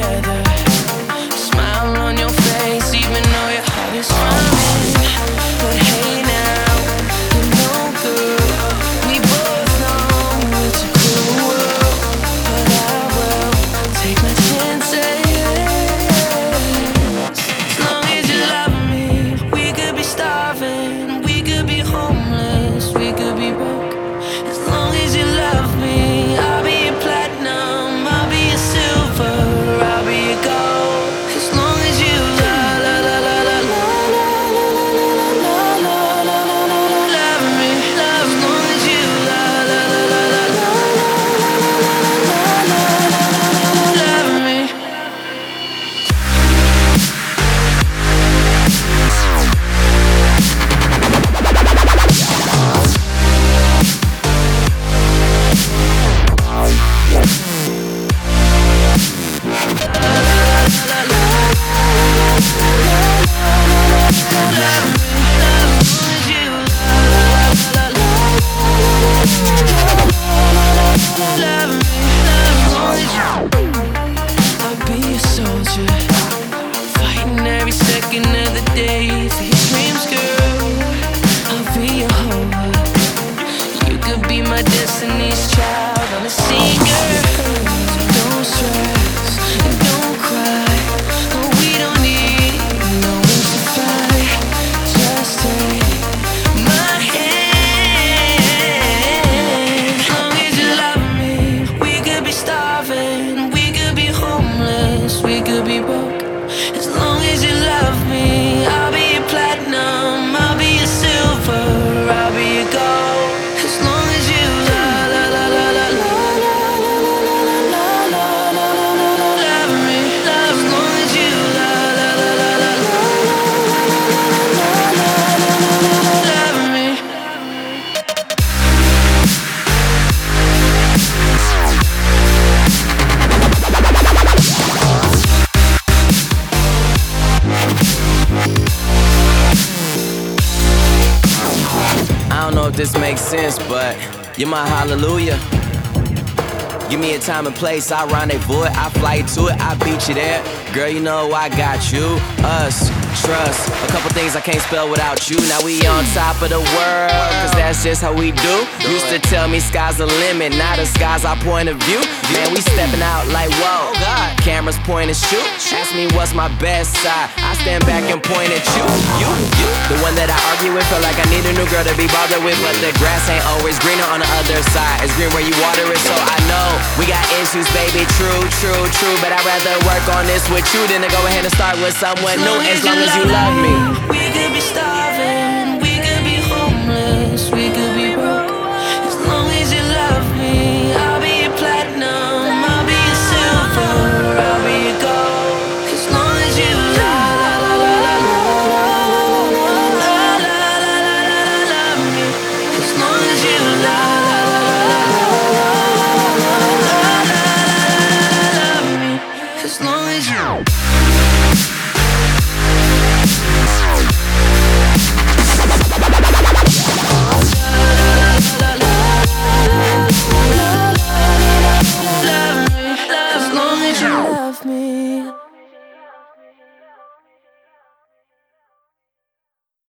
together. destiny's child on the sea. This makes sense, but you're my hallelujah. Give me a time and place, I rendezvous it, I fly to it, I beat you there. Girl, you know I got you, us, trust. A couple things I can't spell without you. Now we on top of the world, cause that's just how we do. Used to tell me sky's the limit, now the sky's our point of view. Man, we stepping out like whoa. Cameras point and shoot. Ask me what's my best side. I stand back and point at you, you, you. The one that I argue with, feel like I need a new girl to be bothered with, but the grass ain't always greener on the other side. It's green where you water it, so Baby. True, true, true. But I'd rather work on this with you than to go ahead and start with someone new. As long as you love me.